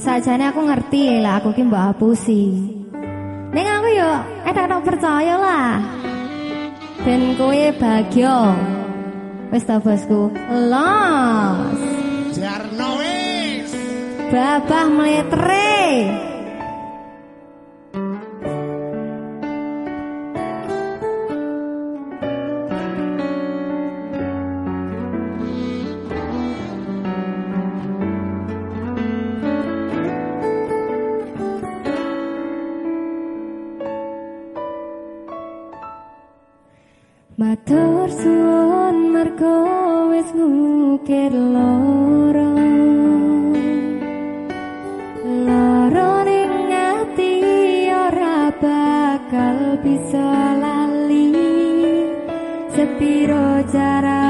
Sajane aku ngerti lah aku ki mbok hapusi. Ning aku yo etak percaya lah. Ben kowe bahagia. Wis ta bosku. Los. Jarno wis. Babah meletre. suwon merko wis ngukir loro loro ning ati ora bakal bisa lali. Sepiro jarak